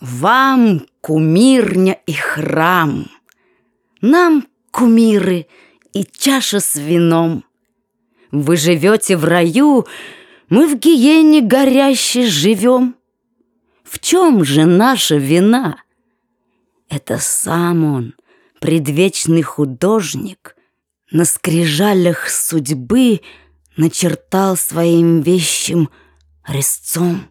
Вам кумирня и храм, Нам кумиры и чаша с вином. Вы живете в раю, мы в гиене горящей живем. В чем же наша вина? Это сам он, предвечный художник, На скрижалях судьбы Начертал своим вещим резцом.